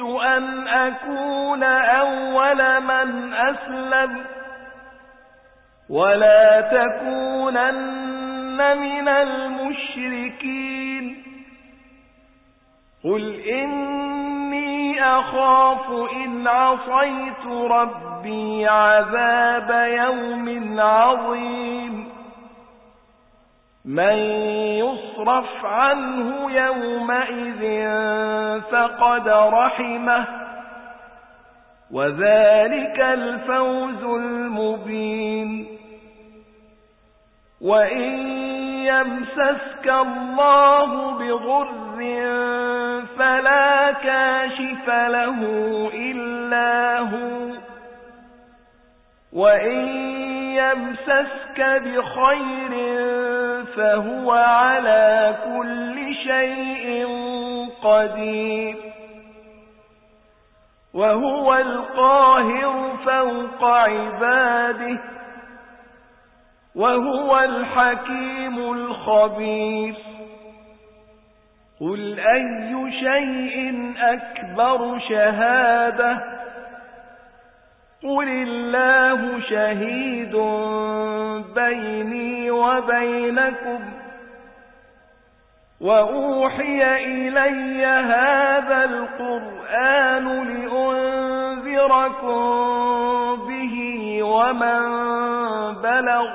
أمرت أن أكون أول من أسلم ولا تكونن من المشركين قل إني أخاف إن عصيت ربي عذاب يوم عظيم من يصرف عنه يومئذ فقد رحمه وذلك الفوز المبين. وإن يمسسك الله بضر فلا كاشف له إلا هو وإن يمسسك بخير فهو على كل شيء قدير. وهو القاهر فوق عباده وهو الحكيم الخبير. قل أي شيء أكبر شهادة قل الله شهيد بيني وبينكم وأوحي إلي هذا القرآن لأنذركم به ومن بلغ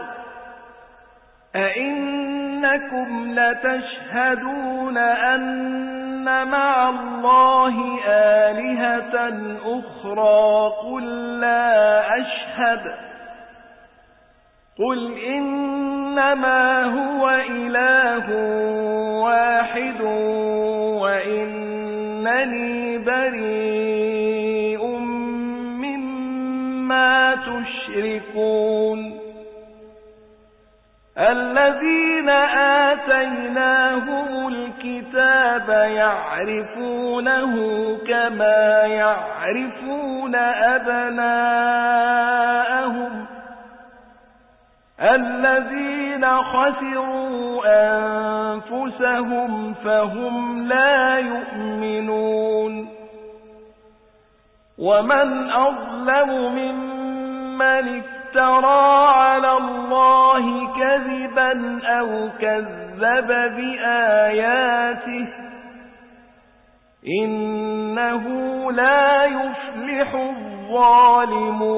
أئنكم لتشهدون أن مع الله آلهة أخرى. قل لا أشهد. قل إنما هو إله واحد وإنني بريء مما تشركون. الذين آتيناهم الكتاب يعرفونه كما يعرفون أبناءهم الذين خسروا أنفسهم فهم لا يؤمنون ومن أظلم ممن افترى على الله كذبا أو كذب بآياته إنه لا يفلح الظالمون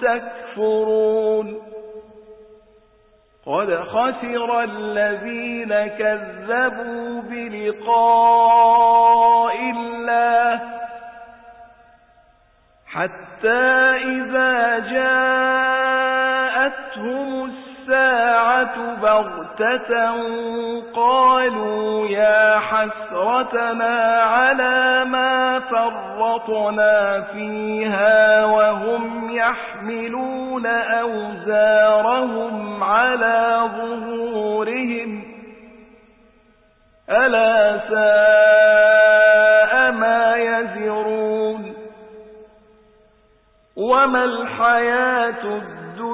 تكفرون قد خسر الذين كذبوا بلقاء الله حتى إذا جاءتهم الساعة بغتة قالوا يا حسرتنا على ما فرطنا فيها وهم يحملون أوزارهم على ظهورهم ألا ساء ما يزرون وما الحياة الدنيا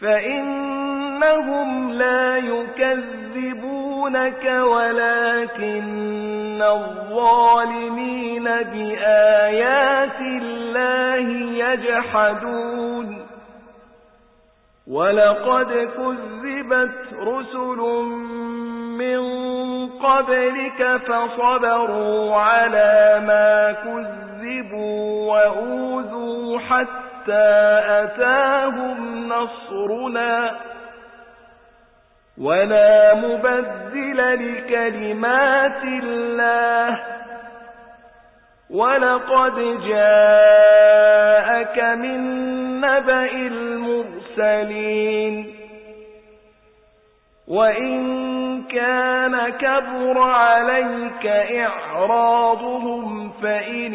فإنهم لا يكذبونك ولكن الظالمين بآيات الله يجحدون. ولقد كذبت رسل من قبلك فصبروا على ما كذبوا وأوذوا حتى أتاهم نصرنا ولا مبدل لكلمات الله ولقد جاءك من نبأ المرسلين وإن كان كبر عليك إعراضهم فإن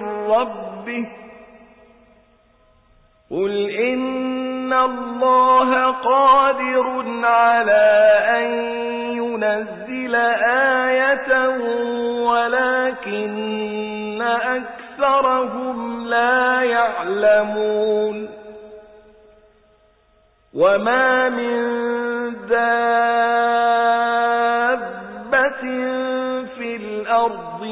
من ربه قل إن الله قادر على أن ينزل آية ولكن أكثرهم لا يعلمون وما من دابة في الأرض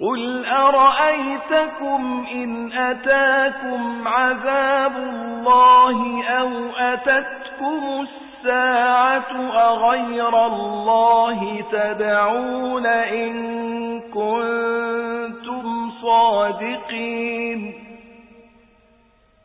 قل أرأيتكم إن أتاكم عذاب الله أو أتتكم الساعة أغير الله تدعون إن كنتم صادقين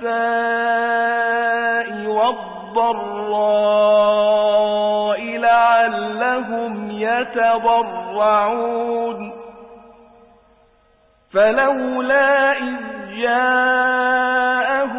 بالبأساء والضراء لعلهم يتضرعون. فلولا إذ جاءهم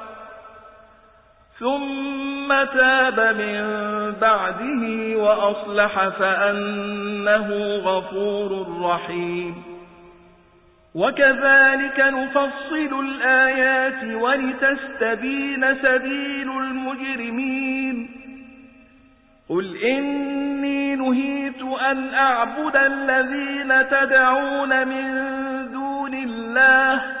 ثم تاب من بعده وأصلح فأنه غفور رحيم وكذلك نفصل الآيات ولتستبين سبيل المجرمين قل إني نهيت أن أعبد الذين تدعون من دون الله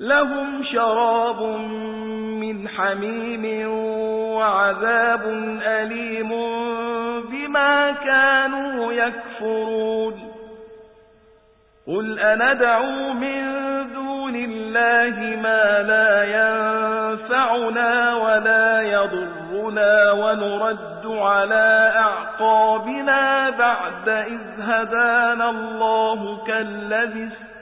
لهم شراب من حميم وعذاب أليم بما كانوا يكفرون. قل أندعو من دون الله ما لا ينفعنا ولا يضرنا ونرد على أعقابنا بعد إذ هدانا الله كالذي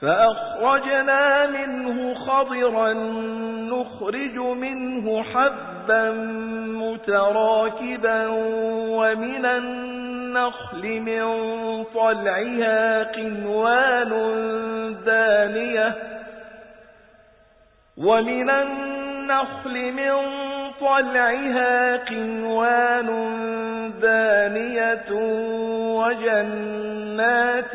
فأخرجنا منه خضرا نخرج منه حبا متراكبا ومن النخل من طلعها قنوان دانية ومن النخل من طلعها قنوان دانية وجنات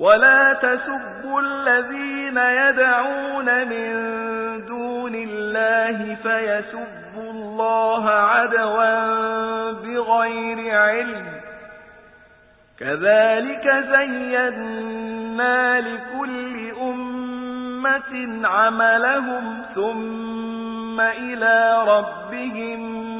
ولا تسبوا الذين يدعون من دون الله فيسبوا الله عدوا بغير علم كذلك زينا لكل أمة عملهم ثم إلى ربهم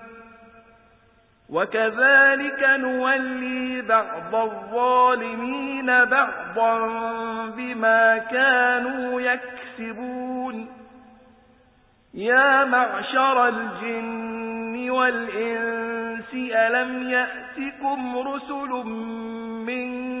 وكذلك نولي بعض الظالمين بعضا بما كانوا يكسبون. يا معشر الجن والإنس ألم يأتكم رسل منكم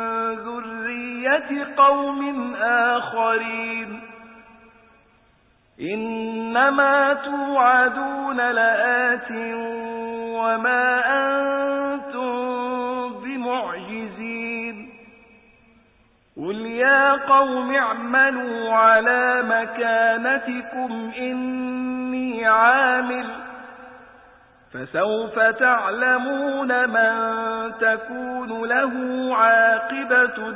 قوم آخرين. إنما توعدون لآت وما أنتم بمعجزين. قل يا قوم اعملوا على مكانتكم إني عامل. فسوف تعلمون من تكون له عاقبة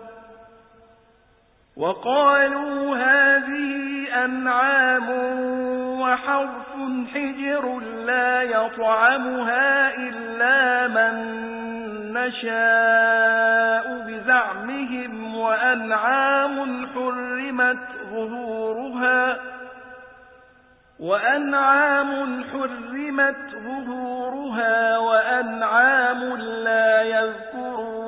وقالوا هذه أنعام وحرف حجر لا يطعمها إلا من نشاء بزعمهم وأنعام حرمت ظهورها وأنعام حرمت ظهورها وأنعام لا يذكرون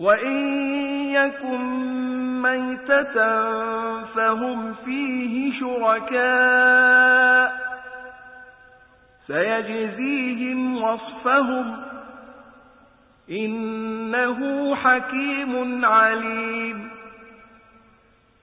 وإن يكن ميتة فهم فيه شركاء سيجزيهم وصفهم إنه حكيم عليم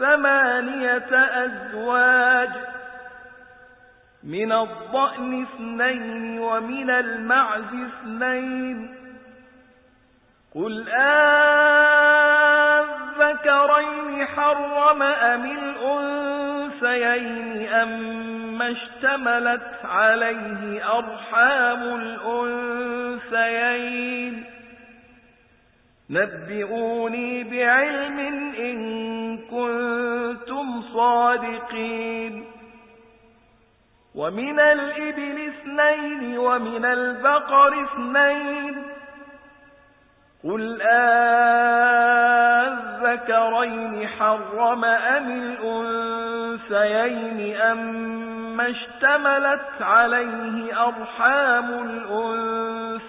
ثمانية أزواج من الضأن اثنين ومن المعز اثنين. قل آذكرين حرم أم الأنثيين أم اشتملت عليه أرحام الأنثيين؟ نبئوني بعلم إن كنتم صادقين. ومن الإبل اثنين ومن البقر اثنين. قل آذكرين حرم أم الأنثيين أم اشتملت عليه أرحام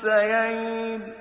الأنثيين؟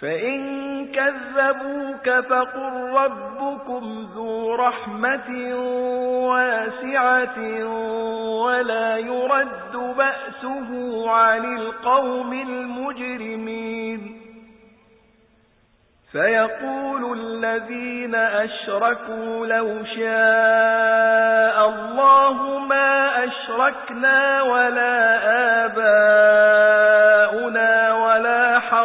فإن كذبوك فقل ربكم ذو رحمة واسعة ولا يرد بأسه عن القوم المجرمين فيقول الذين أشركوا لو شاء الله ما أشركنا ولا آباؤنا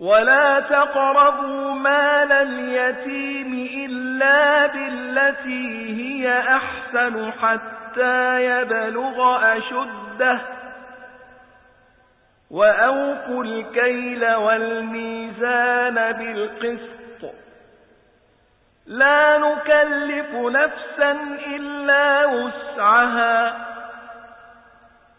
ولا تقربوا مال اليتيم إلا بالتي هي أحسن حتى يبلغ أشده وأوفوا الكيل والميزان بالقسط لا نكلف نفسا إلا وسعها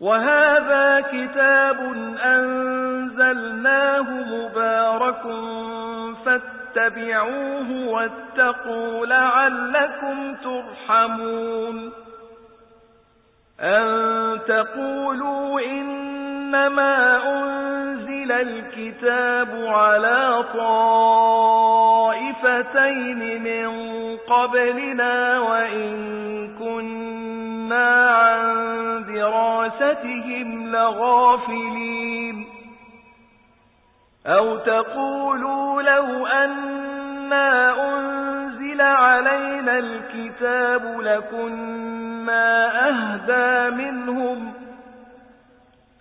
وهذا كتاب أنزلناه مبارك فاتبعوه واتقوا لعلكم ترحمون أن تقولوا إنما أنزل الكتاب على طائفتين من قبلنا وإن كنا عن دراستهم لغافلين أو تقولوا لو أنا أنزل علينا الكتاب لكنا أهدى منهم